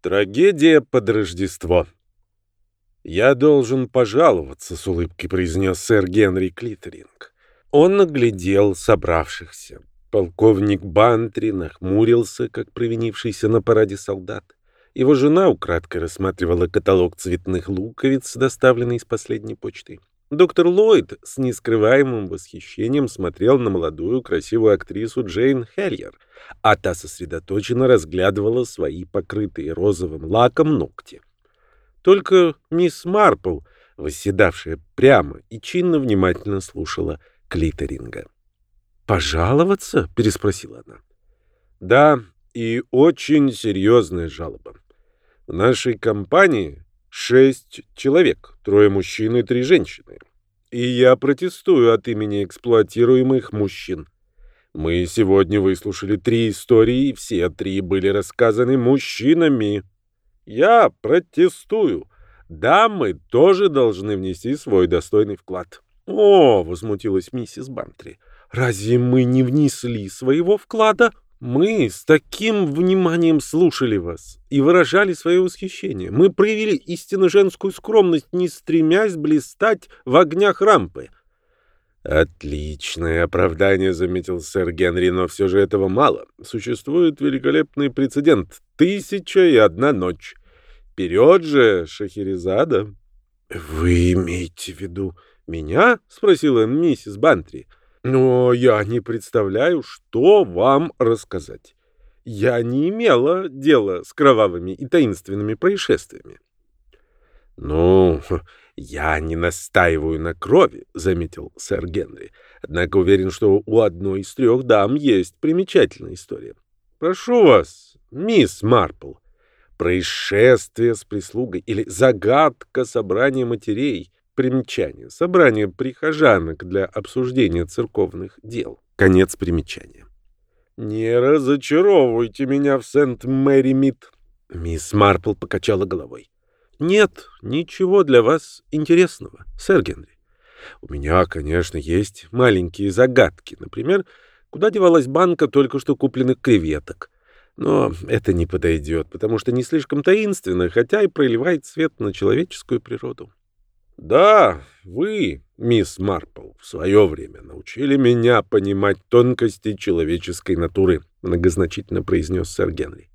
Трагедия под Рождество. «Я должен пожаловаться», — с улыбкой произнес сэр Генри Клиттеринг. Он наглядел собравшихся. Полковник Бантри нахмурился, как провинившийся на параде солдат. Его жена украдкой рассматривала каталог цветных луковиц, доставленный из последней почты. Доктор Ллойд с нескрываемым восхищением смотрел на молодую красивую актрису Джейн Хельер, а та сосредоточенно разглядывала свои покрытые розовым лаком ногти. Только мисс Марпл, восседавшая прямо и чинно внимательно слушала клиторинга. «Пожаловаться?» — переспросила она. «Да, и очень серьезная жалоба. В нашей компании шесть человек, трое мужчин и три женщины. И я протестую от имени эксплуатируемых мужчин. Мы сегодня выслушали три истории, и все три были рассказаны мужчинами. Я протестую. Дамы тоже должны внести свой достойный вклад. О, возмутилась миссис Бантри. Разве мы не внесли своего вклада? Мы с таким вниманием слушали вас и выражали свое восхищение. Мы проявили истинно женскую скромность, не стремясь блистать в огнях рампы. «Отличное оправдание», — заметил сэр Генри, — «но все же этого мало. Существует великолепный прецедент. Тысяча и одна ночь. Вперед же, Шахерезада!» «Вы имеете в виду меня?» — спросила миссис Бантри. Но я не представляю, что вам рассказать. Я не имела дела с кровавыми и таинственными происшествиями. Ну, я не настаиваю на крови, заметил сэр Генри. Однако уверен, что у одной из трех дам есть примечательная история. Прошу вас, мисс Марпл, происшествие с прислугой или загадка собрания матерей — Примечание. Собрание прихожанок для обсуждения церковных дел. Конец примечания. «Не разочаровывайте меня в Сент-Мэри-Мид!» Мисс Марпл покачала головой. «Нет, ничего для вас интересного, сэр Генри. У меня, конечно, есть маленькие загадки. Например, куда девалась банка только что купленных креветок. Но это не подойдет, потому что не слишком таинственно, хотя и проливает свет на человеческую природу. Да, вы, мисс Марпл, в свое время научили меня понимать тонкости человеческой натуры, многозначительно произнес сэр Генри.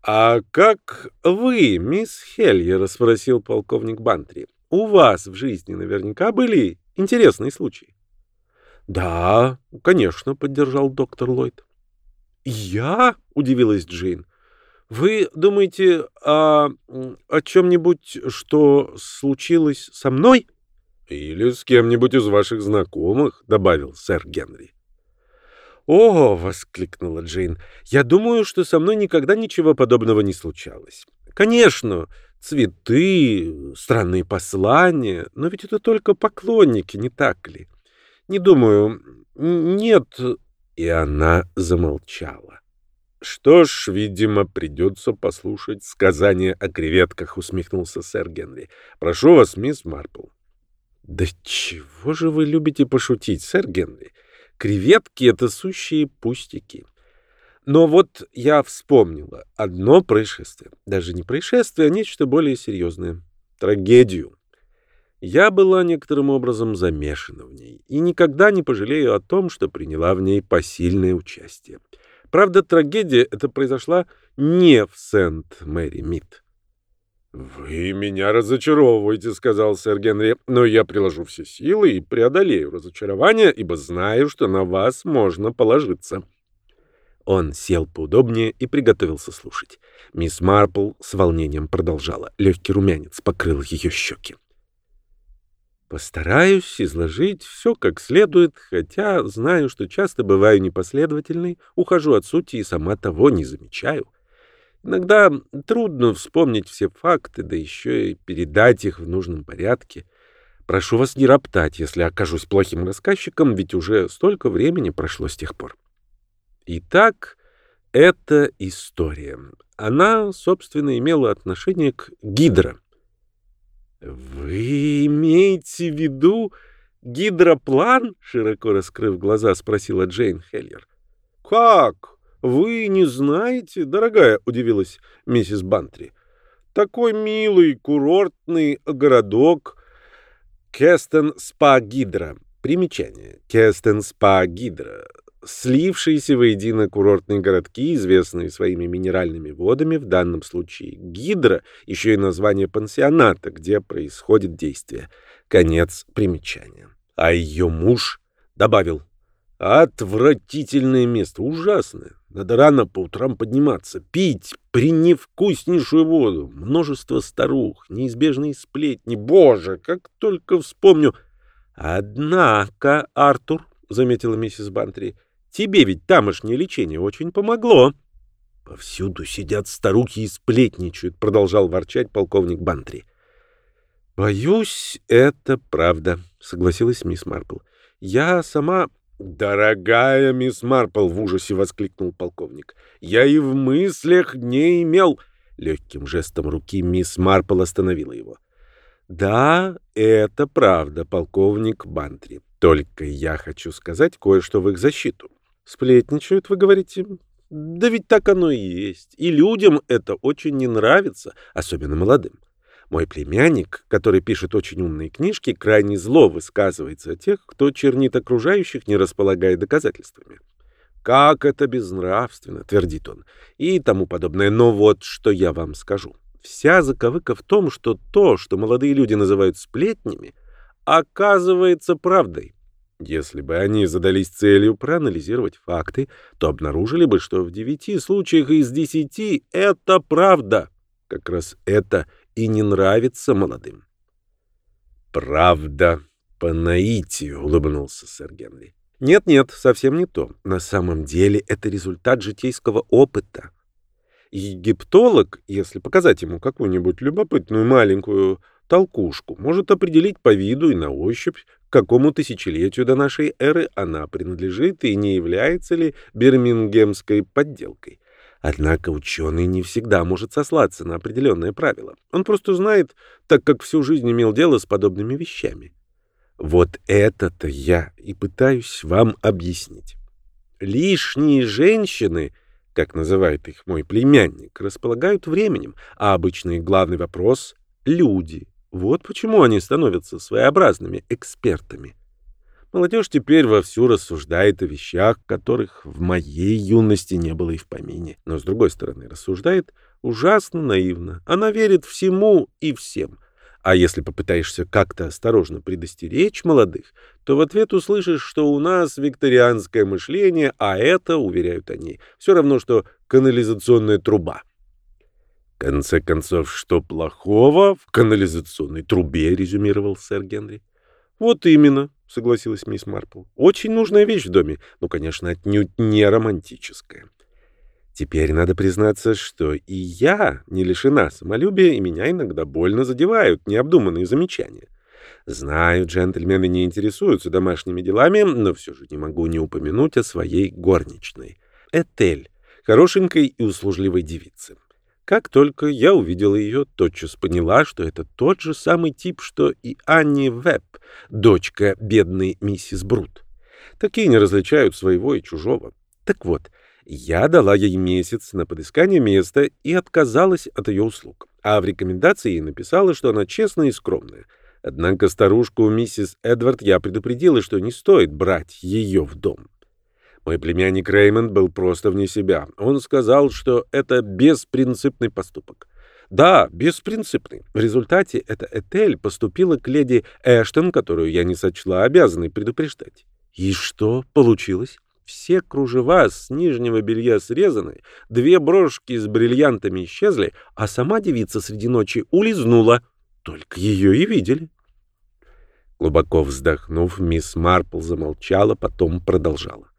А как вы, мисс Хельер, спросил полковник Бантри. У вас в жизни наверняка были интересные случаи. Да, конечно, поддержал доктор Ллойд. Я? удивилась Джейн. Вы думаете о, о чем-нибудь, что случилось со мной? Или с кем-нибудь из ваших знакомых, добавил сэр Генри. «О!» — воскликнула Джейн. «Я думаю, что со мной никогда ничего подобного не случалось. Конечно, цветы, странные послания, но ведь это только поклонники, не так ли? Не думаю... Нет...» И она замолчала. «Что ж, видимо, придется послушать сказание о креветках», — усмехнулся сэр Генри. «Прошу вас, мисс Марпл». «Да чего же вы любите пошутить, сэр Генри? Креветки — это сущие пустяки». Но вот я вспомнила одно происшествие. Даже не происшествие, а нечто более серьезное. Трагедию. Я была некоторым образом замешана в ней и никогда не пожалею о том, что приняла в ней посильное участие. Правда, трагедия эта произошла не в Сент-Мэри-Мид. «Вы меня разочаровываете», — сказал сэр Генри, «но я приложу все силы и преодолею разочарование, ибо знаю, что на вас можно положиться». Он сел поудобнее и приготовился слушать. Мисс Марпл с волнением продолжала. Легкий румянец покрыл ее щеки. Постараюсь изложить все как следует, хотя знаю, что часто бываю непоследовательной, ухожу от сути и сама того не замечаю. Иногда трудно вспомнить все факты, да еще и передать их в нужном порядке. Прошу вас не роптать, если окажусь плохим рассказчиком, ведь уже столько времени прошло с тех пор. Итак, это история. Она, собственно, имела отношение к Гидро. «Вы имеете в виду гидроплан?» — широко раскрыв глаза, спросила Джейн Хеллер. «Как? «Вы не знаете, дорогая?» — удивилась миссис Бантри. «Такой милый курортный городок Кестен-Спа-Гидра. Примечание. Кестен-Спа-Гидра. Слившиеся воедино курортные городки, известные своими минеральными водами, в данном случае Гидра, еще и название пансионата, где происходит действие. Конец примечания. А ее муж добавил Отвратительное место, ужасное. Надо рано по утрам подниматься, пить преневкуснейшую воду, множество старух, неизбежные сплетни. Боже, как только вспомню... Однако, Артур, — заметила миссис Бантри, — тебе ведь тамошнее лечение очень помогло. Повсюду сидят старухи и сплетничают, — продолжал ворчать полковник Бантри. Боюсь, это правда, — согласилась мисс Марпл. Я сама «Дорогая мисс Марпл!» — в ужасе воскликнул полковник. «Я и в мыслях не имел...» Легким жестом руки мисс Марпл остановила его. «Да, это правда, полковник Бантри. Только я хочу сказать кое-что в их защиту. Сплетничают, вы говорите? Да ведь так оно и есть. И людям это очень не нравится, особенно молодым. Мой племянник, который пишет очень умные книжки, крайне зло высказывается о тех, кто чернит окружающих, не располагая доказательствами. «Как это безнравственно!» — твердит он. И тому подобное. Но вот что я вам скажу. Вся заковыка в том, что то, что молодые люди называют сплетнями, оказывается правдой. Если бы они задались целью проанализировать факты, то обнаружили бы, что в девяти случаях из десяти это правда. Как раз это и не нравится молодым. «Правда, по наитию», — улыбнулся сэр Генри. «Нет-нет, совсем не то. На самом деле это результат житейского опыта. Египтолог, если показать ему какую-нибудь любопытную маленькую толкушку, может определить по виду и на ощупь, какому тысячелетию до нашей эры она принадлежит и не является ли бирмингемской подделкой. Однако ученый не всегда может сослаться на определенное правило. Он просто знает, так как всю жизнь имел дело с подобными вещами. Вот это-то я и пытаюсь вам объяснить. Лишние женщины, как называет их мой племянник, располагают временем, а обычный главный вопрос — люди. Вот почему они становятся своеобразными экспертами. Молодежь теперь вовсю рассуждает о вещах, которых в моей юности не было и в помине. Но, с другой стороны, рассуждает ужасно наивно. Она верит всему и всем. А если попытаешься как-то осторожно предостеречь молодых, то в ответ услышишь, что у нас викторианское мышление, а это, уверяют они, все равно, что канализационная труба. Конце концов, что плохого в канализационной трубе, резюмировал сэр Генри. Вот именно, — согласилась мисс Марпл. «Очень нужная вещь в доме, но, конечно, отнюдь не романтическая. Теперь надо признаться, что и я не лишена самолюбия, и меня иногда больно задевают необдуманные замечания. Знаю, джентльмены не интересуются домашними делами, но все же не могу не упомянуть о своей горничной. Этель, хорошенькой и услужливой девице. Как только я увидела ее, тотчас поняла, что это тот же самый тип, что и Анни Веб, дочка бедной миссис Брут. Такие не различают своего и чужого. Так вот, я дала ей месяц на подыскание места и отказалась от ее услуг. А в рекомендации ей написала, что она честная и скромная. Однако старушку миссис Эдвард я предупредила, что не стоит брать ее в дом. Мой племянник Реймонд был просто вне себя. Он сказал, что это беспринципный поступок. Да, беспринципный. В результате эта Этель поступила к леди Эштон, которую я не сочла обязанной предупреждать. И что получилось? Все кружева с нижнего белья срезаны, две брошки с бриллиантами исчезли, а сама девица среди ночи улизнула. Только ее и видели. Глубоко вздохнув, мисс Марпл замолчала, потом продолжала.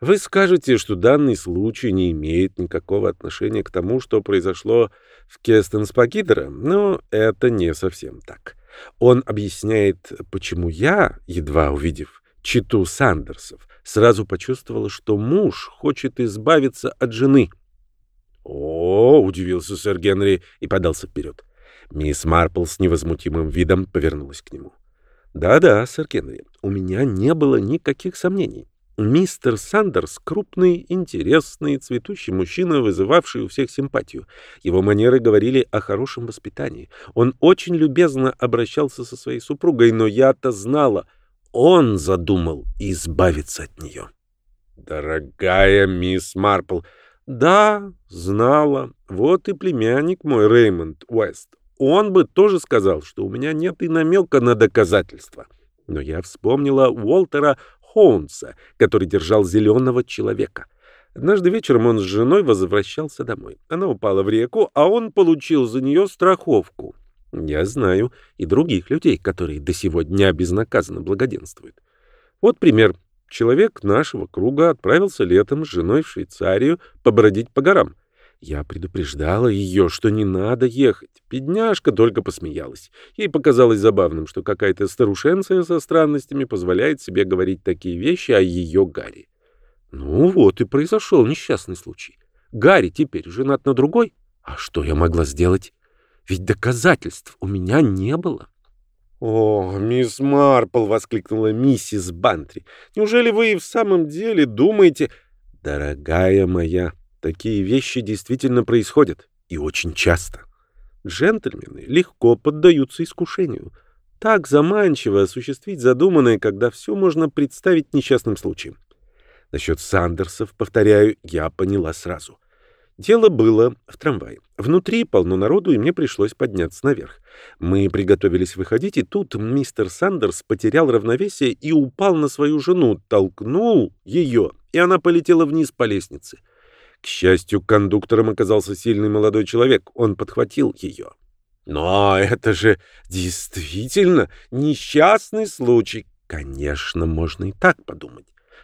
Вы скажете, что данный случай не имеет никакого отношения к тому, что произошло в Кестенспагидера, но это не совсем так. Он объясняет, почему я, едва увидев читу Сандерсов, сразу почувствовала, что муж хочет избавиться от жены. «О!» — удивился сэр Генри и подался вперед. Мисс Марпл с невозмутимым видом повернулась к нему. «Да-да, сэр Генри, у меня не было никаких сомнений. Мистер Сандерс — крупный, интересный, цветущий мужчина, вызывавший у всех симпатию. Его манеры говорили о хорошем воспитании. Он очень любезно обращался со своей супругой, но я-то знала, он задумал избавиться от нее. «Дорогая мисс Марпл», «Да, знала. Вот и племянник мой, Реймонд Уэст. Он бы тоже сказал, что у меня нет и намека на доказательства». Но я вспомнила Уолтера Хоунса, который держал зеленого человека. Однажды вечером он с женой возвращался домой. Она упала в реку, а он получил за нее страховку. Я знаю и других людей, которые до сего дня безнаказанно благоденствуют. Вот пример. Человек нашего круга отправился летом с женой в Швейцарию побродить по горам. Я предупреждала ее, что не надо ехать. Бедняжка только посмеялась. Ей показалось забавным, что какая-то старушенция со странностями позволяет себе говорить такие вещи о ее Гарри. Ну вот и произошел несчастный случай. Гарри теперь женат на другой. А что я могла сделать? Ведь доказательств у меня не было. «О, мисс Марпл!» — воскликнула миссис Бантри. «Неужели вы и в самом деле думаете...» «Дорогая моя, такие вещи действительно происходят, и очень часто. Джентльмены легко поддаются искушению. Так заманчиво осуществить задуманное, когда все можно представить несчастным случаем. Насчет Сандерсов, повторяю, я поняла сразу. Дело было в трамвае. Внутри полно народу, и мне пришлось подняться наверх. Мы приготовились выходить, и тут мистер Сандерс потерял равновесие и упал на свою жену, толкнул ее, и она полетела вниз по лестнице. К счастью, кондуктором оказался сильный молодой человек. Он подхватил ее. Но это же действительно несчастный случай. Конечно, можно и так подумать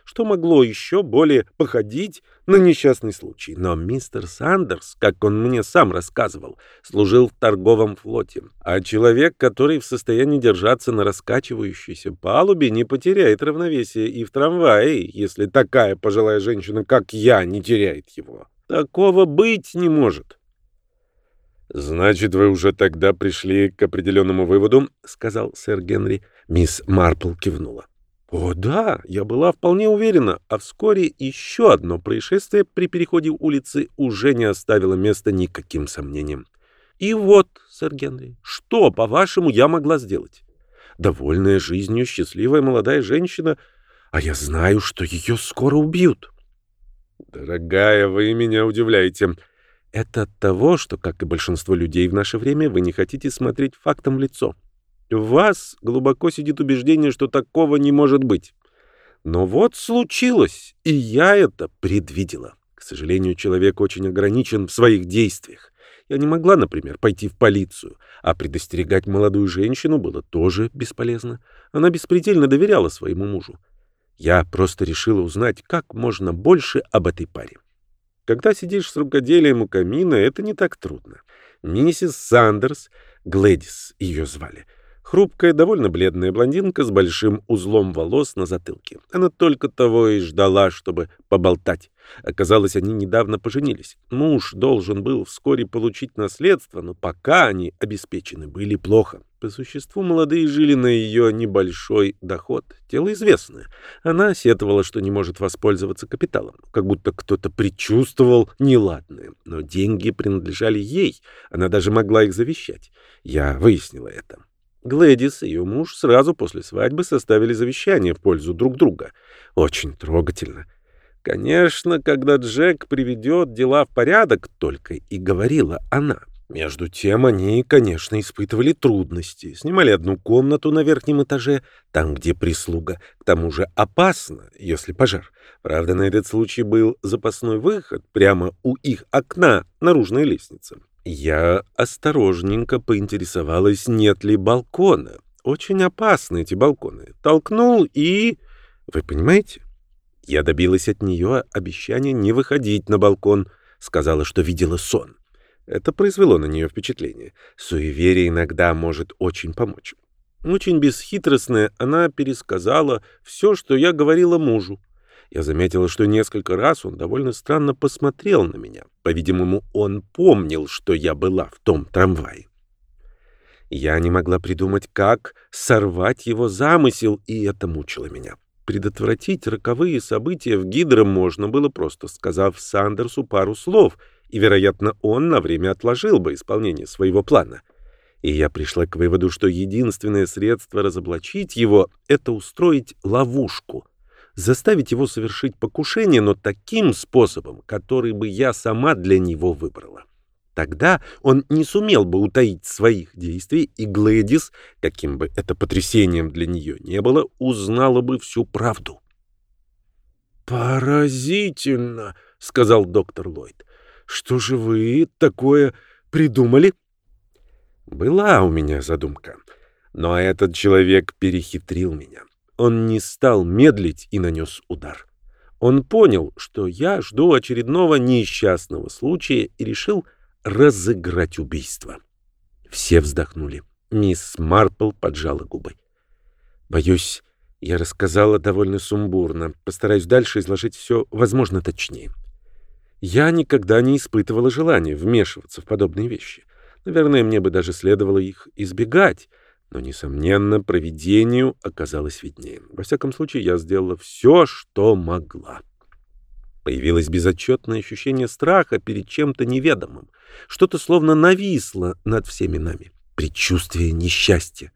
что могло еще более походить на несчастный случай. Но мистер Сандерс, как он мне сам рассказывал, служил в торговом флоте, а человек, который в состоянии держаться на раскачивающейся палубе, не потеряет равновесие и в трамвае, если такая пожилая женщина, как я, не теряет его. Такого быть не может. «Значит, вы уже тогда пришли к определенному выводу?» — сказал сэр Генри. Мисс Марпл кивнула. О, да, я была вполне уверена, а вскоре еще одно происшествие при переходе улицы уже не оставило места никаким сомнениям. И вот, сэр Генри, что, по-вашему, я могла сделать? Довольная жизнью, счастливая молодая женщина, а я знаю, что ее скоро убьют. Дорогая, вы меня удивляете. Это от того, что, как и большинство людей в наше время, вы не хотите смотреть фактам в лицо. В вас глубоко сидит убеждение, что такого не может быть. Но вот случилось, и я это предвидела. К сожалению, человек очень ограничен в своих действиях. Я не могла, например, пойти в полицию, а предостерегать молодую женщину было тоже бесполезно. Она беспредельно доверяла своему мужу. Я просто решила узнать как можно больше об этой паре. Когда сидишь с рукоделием у камина, это не так трудно. Миссис Сандерс, Глэдис ее звали, Хрупкая, довольно бледная блондинка с большим узлом волос на затылке. Она только того и ждала, чтобы поболтать. Оказалось, они недавно поженились. Муж должен был вскоре получить наследство, но пока они обеспечены были плохо. По существу молодые жили на ее небольшой доход. Дело известное. Она сетовала, что не может воспользоваться капиталом, как будто кто-то предчувствовал неладное. Но деньги принадлежали ей, она даже могла их завещать. Я выяснила это. Глэдис и ее муж сразу после свадьбы составили завещание в пользу друг друга. Очень трогательно. Конечно, когда Джек приведет дела в порядок, только и говорила она. Между тем они, конечно, испытывали трудности. Снимали одну комнату на верхнем этаже, там, где прислуга. К тому же опасно, если пожар. Правда, на этот случай был запасной выход прямо у их окна, наружная лестница. Я осторожненько поинтересовалась, нет ли балкона. Очень опасны эти балконы. Толкнул и... Вы понимаете? Я добилась от нее обещания не выходить на балкон. Сказала, что видела сон. Это произвело на нее впечатление. Суеверие иногда может очень помочь. Очень бесхитростная, она пересказала все, что я говорила мужу. Я заметила, что несколько раз он довольно странно посмотрел на меня. По-видимому, он помнил, что я была в том трамвае. Я не могла придумать, как сорвать его замысел, и это мучило меня. предотвратить роковые события в Гидро можно было просто сказав Сандерсу пару слов, и, вероятно, он на время отложил бы исполнение своего плана. И я пришла к выводу, что единственное средство разоблачить его — это устроить ловушку, заставить его совершить покушение, но таким способом, который бы я сама для него выбрала. Тогда он не сумел бы утаить своих действий, и Глэдис, каким бы это потрясением для нее не было, узнала бы всю правду. «Поразительно!» — сказал доктор Ллойд. «Что же вы такое придумали?» Была у меня задумка, но этот человек перехитрил меня. Он не стал медлить и нанес удар. Он понял, что я жду очередного несчастного случая и решил разыграть убийство. Все вздохнули. Мисс Марпл поджала губы. Боюсь, я рассказала довольно сумбурно. Постараюсь дальше изложить все, возможно, точнее. Я никогда не испытывала желания вмешиваться в подобные вещи. Наверное, мне бы даже следовало их избегать. Но, несомненно, проведению оказалось виднее. Во всяком случае, я сделала все, что могла. Появилось безотчетное ощущение страха перед чем-то неведомым. Что-то словно нависло над всеми нами. Предчувствие несчастья.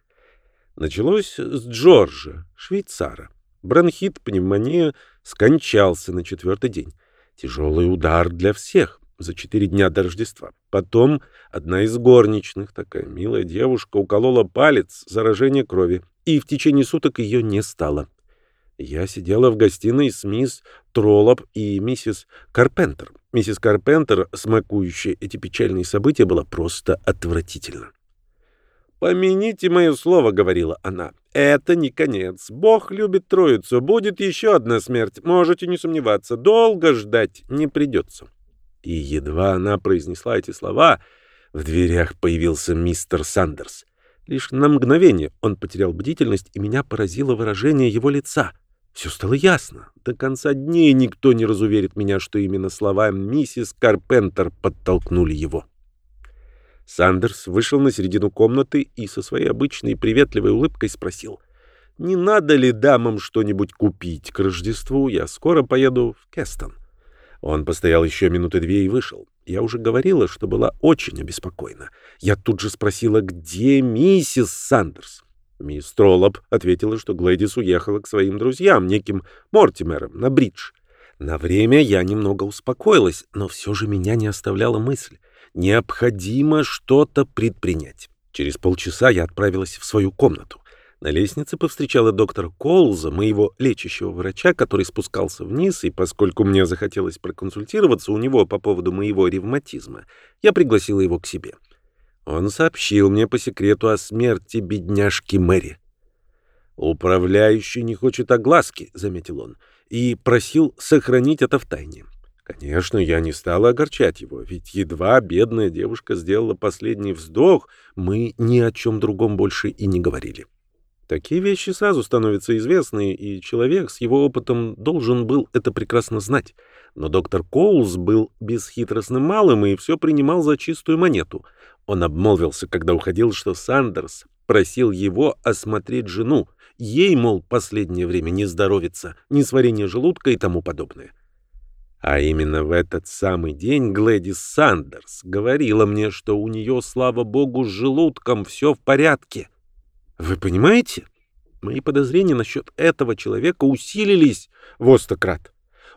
Началось с Джорджа, швейцара. Бронхит, пневмония, скончался на четвертый день. Тяжелый удар для всех за четыре дня до Рождества. Потом одна из горничных, такая милая девушка, уколола палец, заражение крови, и в течение суток ее не стало. Я сидела в гостиной с мисс Троллоп и миссис Карпентер. Миссис Карпентер, смакующая эти печальные события, была просто отвратительна. «Помяните мое слово», — говорила она. «Это не конец. Бог любит троицу. Будет еще одна смерть. Можете не сомневаться. Долго ждать не придется». И едва она произнесла эти слова, в дверях появился мистер Сандерс. Лишь на мгновение он потерял бдительность, и меня поразило выражение его лица — все стало ясно. До конца дней никто не разуверит меня, что именно слова миссис Карпентер подтолкнули его. Сандерс вышел на середину комнаты и со своей обычной приветливой улыбкой спросил, «Не надо ли дамам что-нибудь купить к Рождеству? Я скоро поеду в Кестон». Он постоял еще минуты две и вышел. Я уже говорила, что была очень обеспокоена. Я тут же спросила, где миссис Сандерс? Мисс Троллоп ответила, что Глэдис уехала к своим друзьям, неким Мортимерам, на бридж. На время я немного успокоилась, но все же меня не оставляла мысль. Необходимо что-то предпринять. Через полчаса я отправилась в свою комнату. На лестнице повстречала доктора Колза, моего лечащего врача, который спускался вниз, и поскольку мне захотелось проконсультироваться у него по поводу моего ревматизма, я пригласила его к себе. Он сообщил мне по секрету о смерти бедняжки Мэри. «Управляющий не хочет огласки», — заметил он, и просил сохранить это в тайне. Конечно, я не стала огорчать его, ведь едва бедная девушка сделала последний вздох, мы ни о чем другом больше и не говорили. Такие вещи сразу становятся известны, и человек с его опытом должен был это прекрасно знать. Но доктор Коулс был бесхитростным малым и все принимал за чистую монету — он обмолвился, когда уходил, что Сандерс просил его осмотреть жену. Ей, мол, последнее время не здоровится, несварение желудка и тому подобное. А именно в этот самый день Глэдис Сандерс говорила мне, что у нее, слава богу, с желудком все в порядке. Вы понимаете? Мои подозрения насчет этого человека усилились в остократ.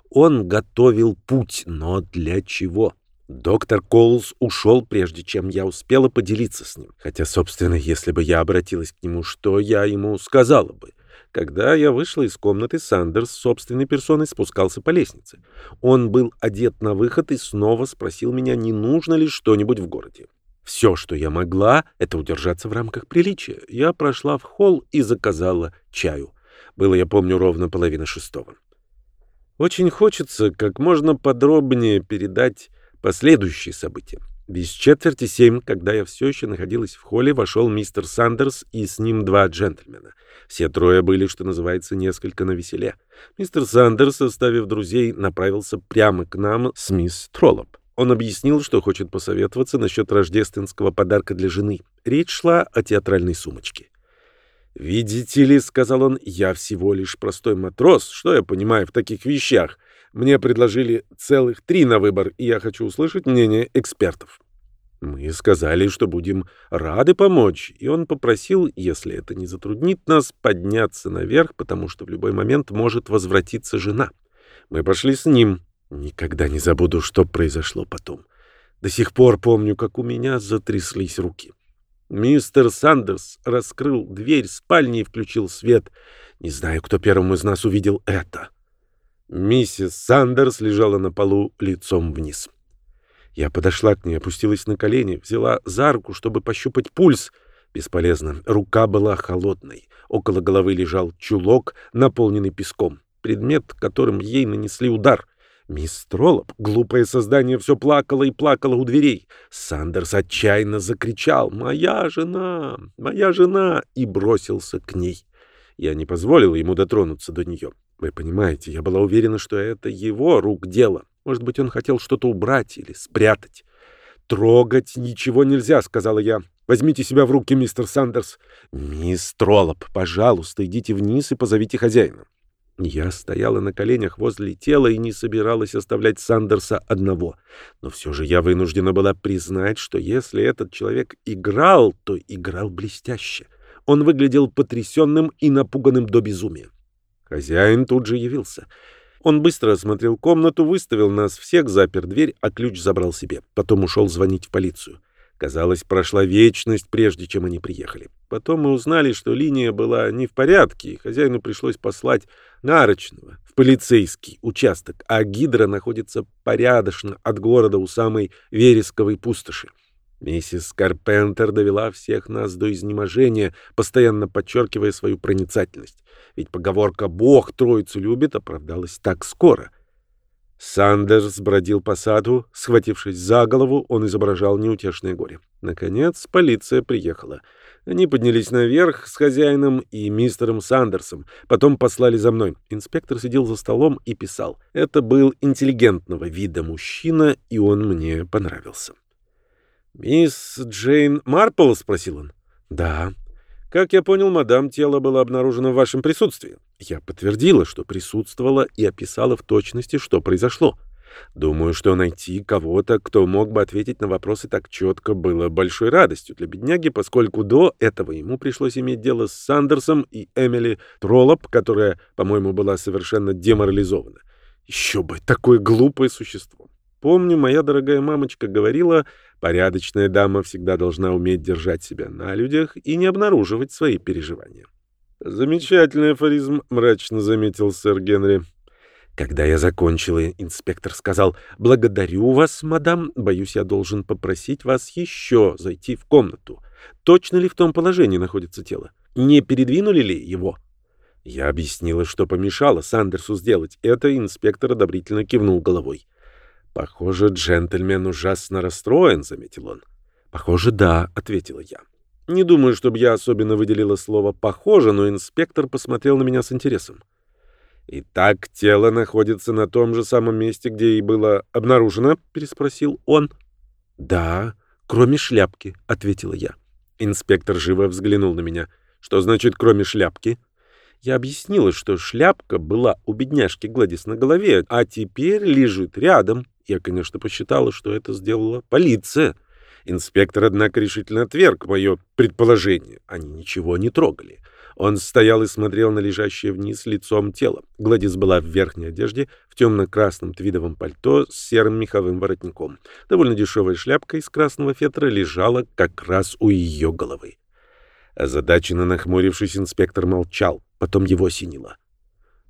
Он готовил путь, но для чего? Доктор Коулс ушел, прежде чем я успела поделиться с ним. Хотя, собственно, если бы я обратилась к нему, что я ему сказала бы? Когда я вышла из комнаты, Сандерс собственной персоной спускался по лестнице. Он был одет на выход и снова спросил меня, не нужно ли что-нибудь в городе. Все, что я могла, это удержаться в рамках приличия. Я прошла в холл и заказала чаю. Было, я помню, ровно половина шестого. Очень хочется как можно подробнее передать Последующие события. Без четверти семь, когда я все еще находилась в холле, вошел мистер Сандерс и с ним два джентльмена. Все трое были, что называется, несколько навеселе. Мистер Сандерс, оставив друзей, направился прямо к нам с мисс Троллоп. Он объяснил, что хочет посоветоваться насчет рождественского подарка для жены. Речь шла о театральной сумочке. «Видите ли, — сказал он, — я всего лишь простой матрос. Что я понимаю в таких вещах? Мне предложили целых три на выбор, и я хочу услышать мнение экспертов». Мы сказали, что будем рады помочь, и он попросил, если это не затруднит нас, подняться наверх, потому что в любой момент может возвратиться жена. Мы пошли с ним. Никогда не забуду, что произошло потом. До сих пор помню, как у меня затряслись руки. Мистер Сандерс раскрыл дверь спальни и включил свет. Не знаю, кто первым из нас увидел это. Миссис Сандерс лежала на полу лицом вниз. Я подошла к ней, опустилась на колени, взяла за руку, чтобы пощупать пульс. Бесполезно. Рука была холодной. Около головы лежал чулок, наполненный песком. Предмет, которым ей нанесли удар. Мисс Троллоп, глупое создание, все плакало и плакало у дверей. Сандерс отчаянно закричал «Моя жена! Моя жена!» и бросился к ней. Я не позволил ему дотронуться до нее. Вы понимаете, я была уверена, что это его рук дело. Может быть, он хотел что-то убрать или спрятать. «Трогать ничего нельзя», — сказала я. «Возьмите себя в руки, мистер Сандерс». «Мисс Троллоп, пожалуйста, идите вниз и позовите хозяина». Я стояла на коленях возле тела и не собиралась оставлять Сандерса одного. Но все же я вынуждена была признать, что если этот человек играл, то играл блестяще. Он выглядел потрясенным и напуганным до безумия. Хозяин тут же явился. Он быстро осмотрел комнату, выставил нас всех, запер дверь, а ключ забрал себе. Потом ушел звонить в полицию. Казалось, прошла вечность, прежде чем они приехали. Потом мы узнали, что линия была не в порядке, и хозяину пришлось послать нарочного в полицейский участок, а гидра находится порядочно от города у самой Вересковой пустоши. Миссис Карпентер довела всех нас до изнеможения, постоянно подчеркивая свою проницательность. Ведь поговорка «Бог троицу любит» оправдалась так скоро. Сандерс бродил по саду, схватившись за голову, он изображал неутешное горе. Наконец полиция приехала. Они поднялись наверх с хозяином и мистером Сандерсом. Потом послали за мной. Инспектор сидел за столом и писал. Это был интеллигентного вида мужчина, и он мне понравился. «Мисс Джейн Марпл?» — спросил он. «Да». «Как я понял, мадам, тело было обнаружено в вашем присутствии». Я подтвердила, что присутствовала и описала в точности, что произошло. Думаю, что найти кого-то, кто мог бы ответить на вопросы так четко, было большой радостью для бедняги, поскольку до этого ему пришлось иметь дело с Сандерсом и Эмили Троллоп, которая, по-моему, была совершенно деморализована. Еще бы, такое глупое существо. Помню, моя дорогая мамочка говорила, порядочная дама всегда должна уметь держать себя на людях и не обнаруживать свои переживания. «Замечательный афоризм», — мрачно заметил сэр Генри. Когда я закончила, инспектор сказал, «Благодарю вас, мадам. Боюсь, я должен попросить вас еще зайти в комнату. Точно ли в том положении находится тело? Не передвинули ли его?» Я объяснила, что помешало Сандерсу сделать это, инспектор одобрительно кивнул головой. «Похоже, джентльмен ужасно расстроен», — заметил он. «Похоже, да», — ответила я. Не думаю, чтобы я особенно выделила слово «похоже», но инспектор посмотрел на меня с интересом. «Итак, тело находится на том же самом месте, где и было обнаружено?» — переспросил он. «Да, кроме шляпки», — ответила я. Инспектор живо взглянул на меня. «Что значит «кроме шляпки»?» Я объяснила, что шляпка была у бедняжки Гладис на голове, а теперь лежит рядом. Я, конечно, посчитала, что это сделала полиция. Инспектор, однако, решительно отверг мое предположение. Они ничего не трогали. Он стоял и смотрел на лежащее вниз лицом тело. Гладис была в верхней одежде, в темно-красном твидовом пальто с серым меховым воротником. Довольно дешевая шляпка из красного фетра лежала как раз у ее головы. Озадаченно нахмурившись, инспектор молчал. Потом его осенило.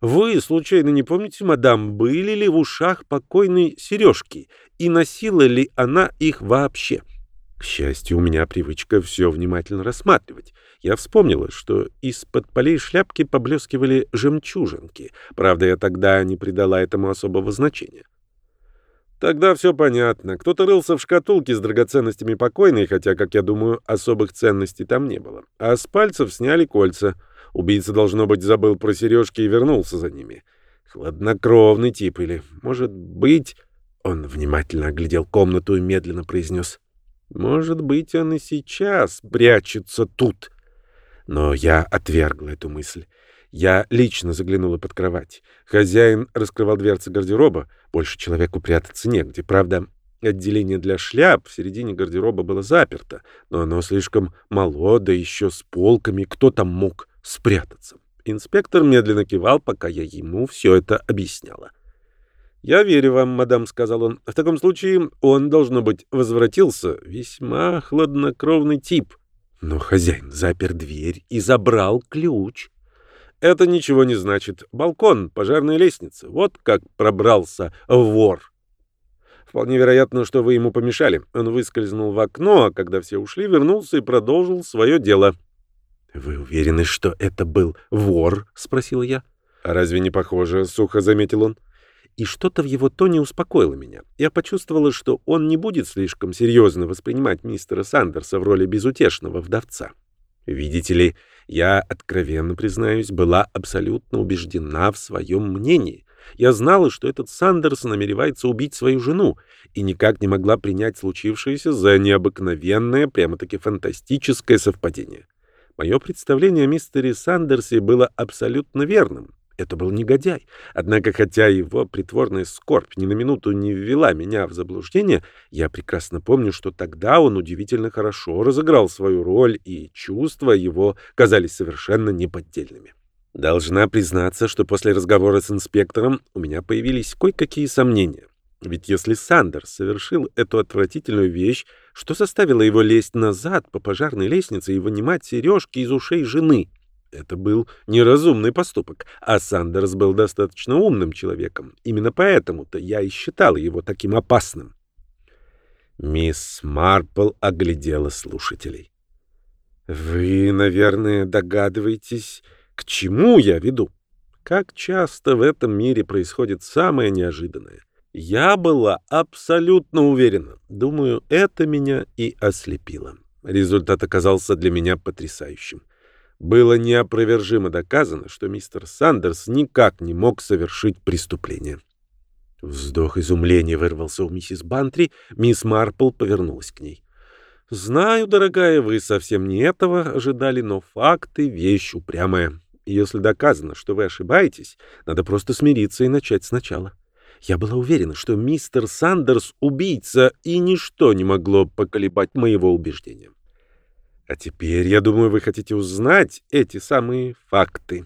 Вы, случайно, не помните, мадам, были ли в ушах покойной сережки, и носила ли она их вообще? К счастью, у меня привычка все внимательно рассматривать. Я вспомнила, что из-под полей шляпки поблескивали жемчужинки. Правда, я тогда не придала этому особого значения. Тогда все понятно. Кто-то рылся в шкатулке с драгоценностями покойной, хотя, как я думаю, особых ценностей там не было. А с пальцев сняли кольца — Убийца, должно быть, забыл про сережки и вернулся за ними. Хладнокровный тип или, может быть... Он внимательно оглядел комнату и медленно произнес. «Может быть, он и сейчас прячется тут». Но я отвергла эту мысль. Я лично заглянула под кровать. Хозяин раскрывал дверцы гардероба. Больше человеку прятаться негде. Правда, отделение для шляп в середине гардероба было заперто, но оно слишком мало, да еще с полками. Кто там мог спрятаться? Инспектор медленно кивал, пока я ему все это объясняла. «Я верю вам, мадам», — сказал он. «В таком случае он, должно быть, возвратился. Весьма хладнокровный тип». Но хозяин запер дверь и забрал ключ. Это ничего не значит. Балкон, пожарная лестница. Вот как пробрался вор. Вполне вероятно, что вы ему помешали. Он выскользнул в окно, а когда все ушли, вернулся и продолжил свое дело. «Вы уверены, что это был вор?» — спросил я. «А разве не похоже?» — сухо заметил он. И что-то в его тоне успокоило меня. Я почувствовала, что он не будет слишком серьезно воспринимать мистера Сандерса в роли безутешного вдовца. Видите ли, я, откровенно признаюсь, была абсолютно убеждена в своем мнении. Я знала, что этот Сандерс намеревается убить свою жену, и никак не могла принять случившееся за необыкновенное, прямо-таки фантастическое совпадение. Мое представление о мистере Сандерсе было абсолютно верным. Это был негодяй. Однако, хотя его притворная скорбь ни на минуту не ввела меня в заблуждение, я прекрасно помню, что тогда он удивительно хорошо разыграл свою роль, и чувства его казались совершенно неподдельными. Должна признаться, что после разговора с инспектором у меня появились кое-какие сомнения. Ведь если Сандерс совершил эту отвратительную вещь, что заставило его лезть назад по пожарной лестнице и вынимать сережки из ушей жены? Это был неразумный поступок, а Сандерс был достаточно умным человеком. Именно поэтому-то я и считал его таким опасным. Мисс Марпл оглядела слушателей. «Вы, наверное, догадываетесь, к чему я веду? Как часто в этом мире происходит самое неожиданное. Я была абсолютно уверена. Думаю, это меня и ослепило. Результат оказался для меня потрясающим. Было неопровержимо доказано, что мистер Сандерс никак не мог совершить преступление. Вздох изумления вырвался у миссис Бантри, мисс Марпл повернулась к ней. «Знаю, дорогая, вы совсем не этого ожидали, но факты — вещь упрямая. Если доказано, что вы ошибаетесь, надо просто смириться и начать сначала. Я была уверена, что мистер Сандерс — убийца, и ничто не могло поколебать моего убеждения. А теперь, я думаю, вы хотите узнать эти самые факты.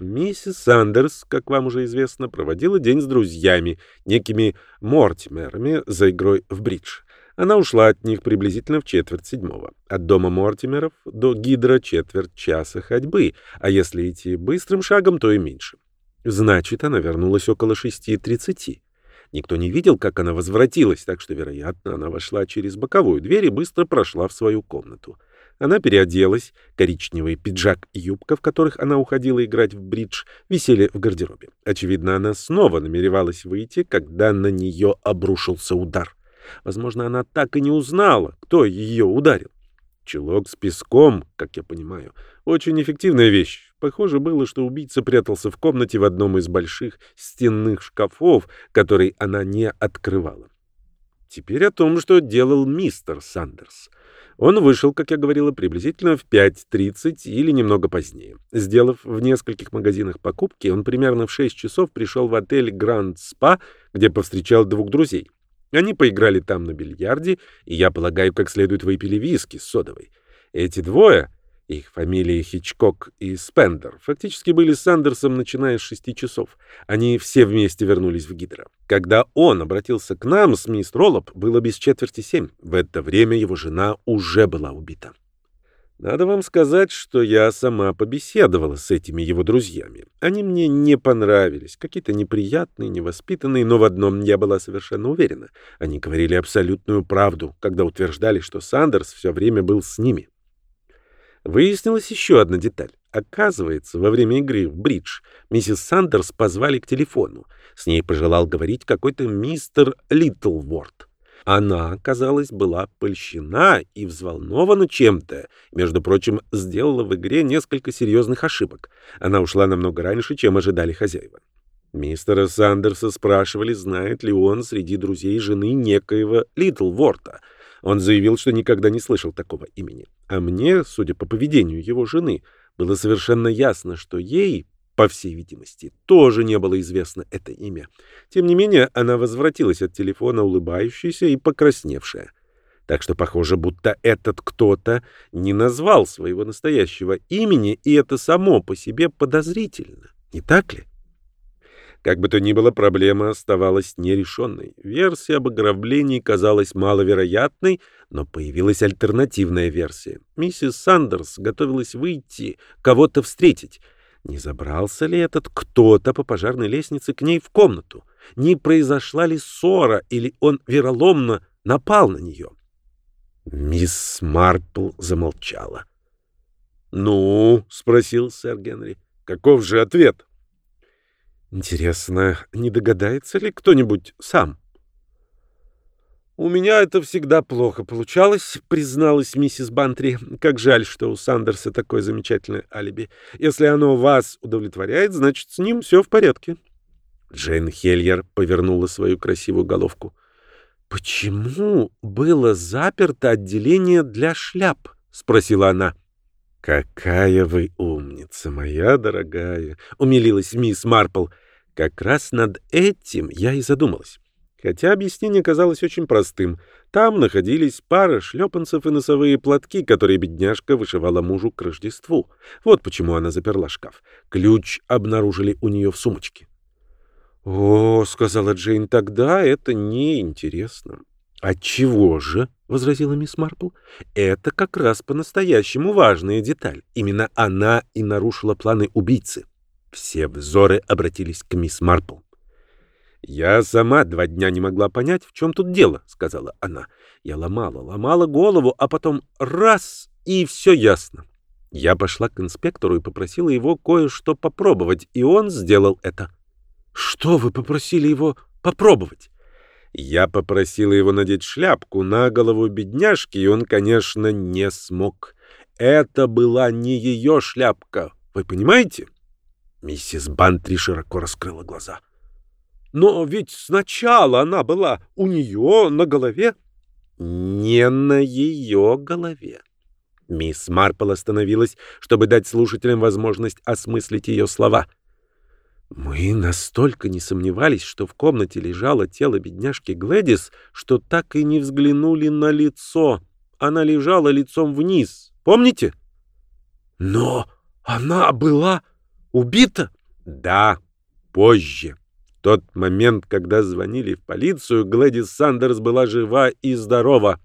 Миссис Сандерс, как вам уже известно, проводила день с друзьями, некими Мортимерами, за игрой в бридж. Она ушла от них приблизительно в четверть седьмого. От дома Мортимеров до Гидра четверть часа ходьбы, а если идти быстрым шагом, то и меньше. Значит, она вернулась около шести тридцати. Никто не видел, как она возвратилась, так что, вероятно, она вошла через боковую дверь и быстро прошла в свою комнату. Она переоделась, коричневый пиджак и юбка, в которых она уходила играть в бридж, висели в гардеробе. Очевидно, она снова намеревалась выйти, когда на нее обрушился удар. Возможно, она так и не узнала, кто ее ударил. Чулок с песком, как я понимаю, очень эффективная вещь. Похоже было, что убийца прятался в комнате в одном из больших стенных шкафов, который она не открывала. Теперь о том, что делал мистер Сандерс. Он вышел, как я говорила, приблизительно в 5.30 или немного позднее. Сделав в нескольких магазинах покупки, он примерно в 6 часов пришел в отель Гранд Спа, где повстречал двух друзей. Они поиграли там на бильярде, и, я полагаю, как следует выпили виски с содовой. Эти двое, их фамилии Хичкок и Спендер, фактически были с Сандерсом, начиная с шести часов. Они все вместе вернулись в Гидро. Когда он обратился к нам с мисс Роллоп, было без четверти семь. В это время его жена уже была убита. Надо вам сказать, что я сама побеседовала с этими его друзьями. Они мне не понравились, какие-то неприятные, невоспитанные, но в одном я была совершенно уверена. Они говорили абсолютную правду, когда утверждали, что Сандерс все время был с ними. Выяснилась еще одна деталь. Оказывается, во время игры в бридж миссис Сандерс позвали к телефону. С ней пожелал говорить какой-то мистер Литлворд. Она, казалось, была польщена и взволнована чем-то. Между прочим, сделала в игре несколько серьезных ошибок. Она ушла намного раньше, чем ожидали хозяева. Мистера Сандерса спрашивали, знает ли он среди друзей жены некоего Литлворта. Он заявил, что никогда не слышал такого имени. А мне, судя по поведению его жены, Было совершенно ясно, что ей, по всей видимости, тоже не было известно это имя. Тем не менее, она возвратилась от телефона, улыбающаяся и покрасневшая. Так что похоже, будто этот кто-то не назвал своего настоящего имени, и это само по себе подозрительно. Не так ли? Как бы то ни было, проблема оставалась нерешенной. Версия об ограблении казалась маловероятной, но появилась альтернативная версия. Миссис Сандерс готовилась выйти, кого-то встретить. Не забрался ли этот кто-то по пожарной лестнице к ней в комнату? Не произошла ли ссора, или он вероломно напал на нее? Мисс Марпл замолчала. «Ну?» — спросил сэр Генри. «Каков же ответ?» Интересно, не догадается ли кто-нибудь сам? «У меня это всегда плохо получалось», — призналась миссис Бантри. «Как жаль, что у Сандерса такое замечательное алиби. Если оно вас удовлетворяет, значит, с ним все в порядке». Джейн Хельер повернула свою красивую головку. «Почему было заперто отделение для шляп?» — спросила она. «Какая вы умница, моя дорогая!» — умилилась мисс Марпл. Как раз над этим я и задумалась. Хотя объяснение казалось очень простым. Там находились пара шлепанцев и носовые платки, которые бедняжка вышивала мужу к Рождеству. Вот почему она заперла шкаф. Ключ обнаружили у нее в сумочке. «О, — сказала Джейн, — тогда это неинтересно». «Отчего же?» — возразила мисс Марпл. «Это как раз по-настоящему важная деталь. Именно она и нарушила планы убийцы». Все взоры обратились к мисс Марпл. «Я сама два дня не могла понять, в чем тут дело», — сказала она. Я ломала, ломала голову, а потом раз — и все ясно. Я пошла к инспектору и попросила его кое-что попробовать, и он сделал это. «Что вы попросили его попробовать?» Я попросила его надеть шляпку на голову бедняжки, и он, конечно, не смог. Это была не ее шляпка, вы понимаете? Миссис Бантри широко раскрыла глаза. «Но ведь сначала она была у нее на голове». «Не на ее голове». Мисс Марпл остановилась, чтобы дать слушателям возможность осмыслить ее слова. «Мы настолько не сомневались, что в комнате лежало тело бедняжки Глэдис, что так и не взглянули на лицо. Она лежала лицом вниз. Помните?» «Но она была...» Убита? Да, позже. В тот момент, когда звонили в полицию, Глэдис Сандерс была жива и здорова.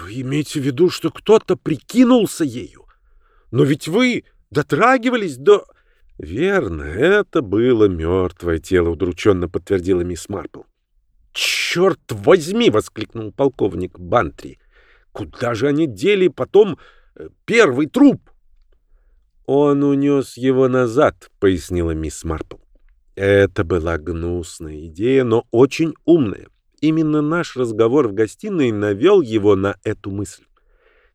Вы имеете в виду, что кто-то прикинулся ею? Но ведь вы дотрагивались до... Верно, это было мертвое тело, удрученно подтвердила мисс Марпл. «Черт возьми!» — воскликнул полковник Бантри. «Куда же они дели потом э, первый труп?» «Он унес его назад», — пояснила мисс Марпл. Это была гнусная идея, но очень умная. Именно наш разговор в гостиной навел его на эту мысль.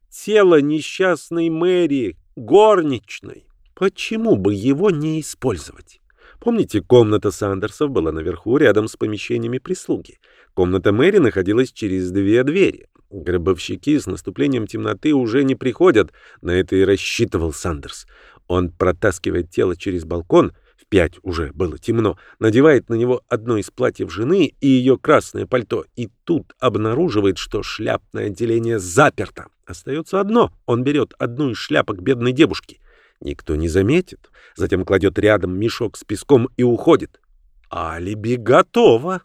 Тело несчастной Мэри, горничной. Почему бы его не использовать? Помните, комната Сандерсов была наверху, рядом с помещениями прислуги. Комната Мэри находилась через две двери. Гробовщики с наступлением темноты уже не приходят, на это и рассчитывал Сандерс. Он протаскивает тело через балкон, в пять уже было темно, надевает на него одно из платьев жены и ее красное пальто, и тут обнаруживает, что шляпное отделение заперто. Остается одно, он берет одну из шляпок бедной девушки. Никто не заметит, затем кладет рядом мешок с песком и уходит. Алиби готово.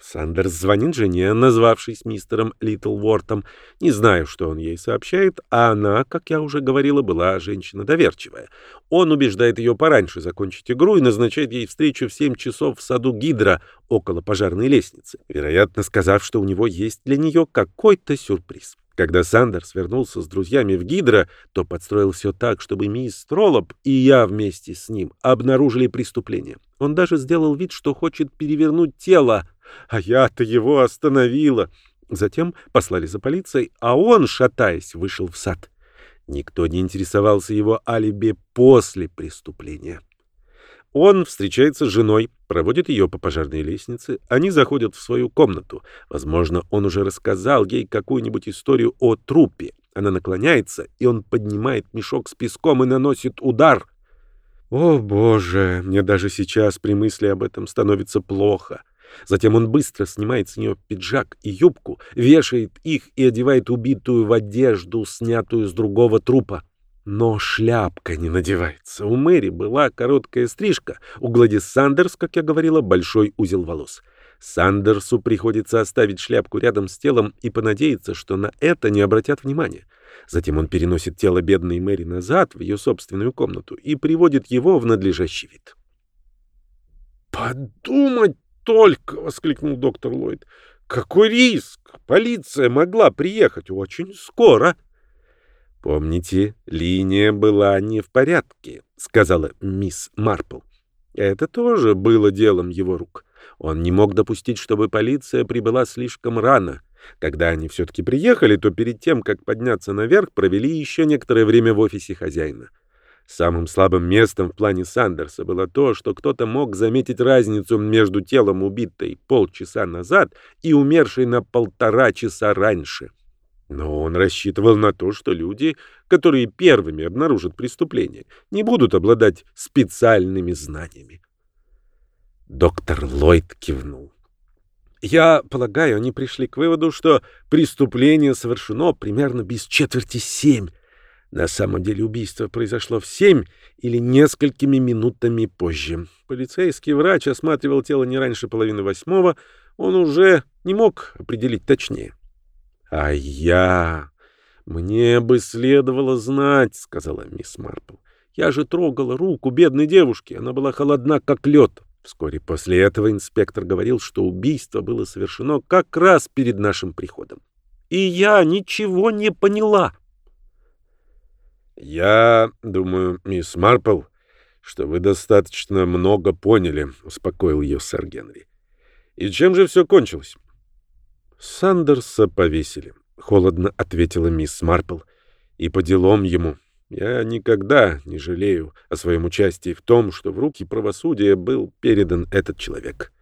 Сандерс звонит жене, назвавшись мистером Литлвортом. Не знаю, что он ей сообщает, а она, как я уже говорила, была женщина доверчивая. Он убеждает ее пораньше закончить игру и назначает ей встречу в семь часов в саду Гидра около пожарной лестницы, вероятно, сказав, что у него есть для нее какой-то сюрприз. Когда Сандерс вернулся с друзьями в Гидро, то подстроил все так, чтобы мисс Троллоп и я вместе с ним обнаружили преступление. Он даже сделал вид, что хочет перевернуть тело, а я-то его остановила. Затем послали за полицией, а он, шатаясь, вышел в сад. Никто не интересовался его алиби после преступления. Он встречается с женой, проводит ее по пожарной лестнице, они заходят в свою комнату. Возможно, он уже рассказал ей какую-нибудь историю о трупе. Она наклоняется, и он поднимает мешок с песком и наносит удар. О, боже, мне даже сейчас при мысли об этом становится плохо. Затем он быстро снимает с нее пиджак и юбку, вешает их и одевает убитую в одежду, снятую с другого трупа. Но шляпка не надевается. У Мэри была короткая стрижка, у Гладис Сандерс, как я говорила, большой узел волос. Сандерсу приходится оставить шляпку рядом с телом и понадеяться, что на это не обратят внимания. Затем он переносит тело бедной Мэри назад в ее собственную комнату и приводит его в надлежащий вид. «Подумать только!» — воскликнул доктор Ллойд. «Какой риск! Полиция могла приехать очень скоро!» «Помните, линия была не в порядке», — сказала мисс Марпл. Это тоже было делом его рук. Он не мог допустить, чтобы полиция прибыла слишком рано. Когда они все-таки приехали, то перед тем, как подняться наверх, провели еще некоторое время в офисе хозяина. Самым слабым местом в плане Сандерса было то, что кто-то мог заметить разницу между телом убитой полчаса назад и умершей на полтора часа раньше. Но он рассчитывал на то, что люди, которые первыми обнаружат преступление, не будут обладать специальными знаниями. Доктор Ллойд кивнул. Я полагаю, они пришли к выводу, что преступление совершено примерно без четверти семь. На самом деле убийство произошло в семь или несколькими минутами позже. Полицейский врач осматривал тело не раньше половины восьмого, он уже не мог определить точнее. А я... Мне бы следовало знать, сказала мисс Марпл. Я же трогала руку бедной девушки, она была холодна, как лед. Вскоре после этого инспектор говорил, что убийство было совершено как раз перед нашим приходом. И я ничего не поняла. «Я думаю, мисс Марпл, что вы достаточно много поняли», — успокоил ее сэр Генри. «И чем же все кончилось?» Сандерса повесили, холодно ответила мисс Марпл. И по делам ему. Я никогда не жалею о своем участии в том, что в руки правосудия был передан этот человек.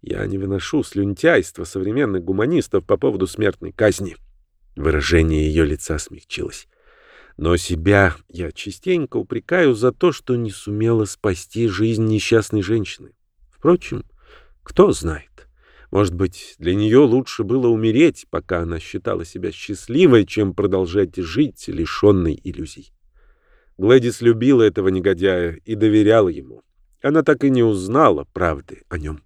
Я не выношу слюнтяйства современных гуманистов по поводу смертной казни. Выражение ее лица смягчилось. Но себя я частенько упрекаю за то, что не сумела спасти жизнь несчастной женщины. Впрочем, кто знает. Может быть, для нее лучше было умереть, пока она считала себя счастливой, чем продолжать жить, лишенной иллюзий. Глэдис любила этого негодяя и доверяла ему. Она так и не узнала правды о нем.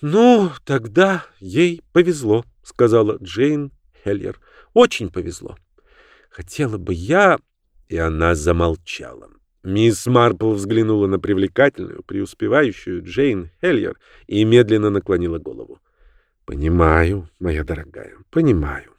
«Ну, тогда ей повезло», — сказала Джейн Хеллер. «Очень повезло. Хотела бы я...» И она замолчала. Мисс Марпл взглянула на привлекательную, преуспевающую Джейн Хеллер и медленно наклонила голову. «Понимаю, моя дорогая, понимаю.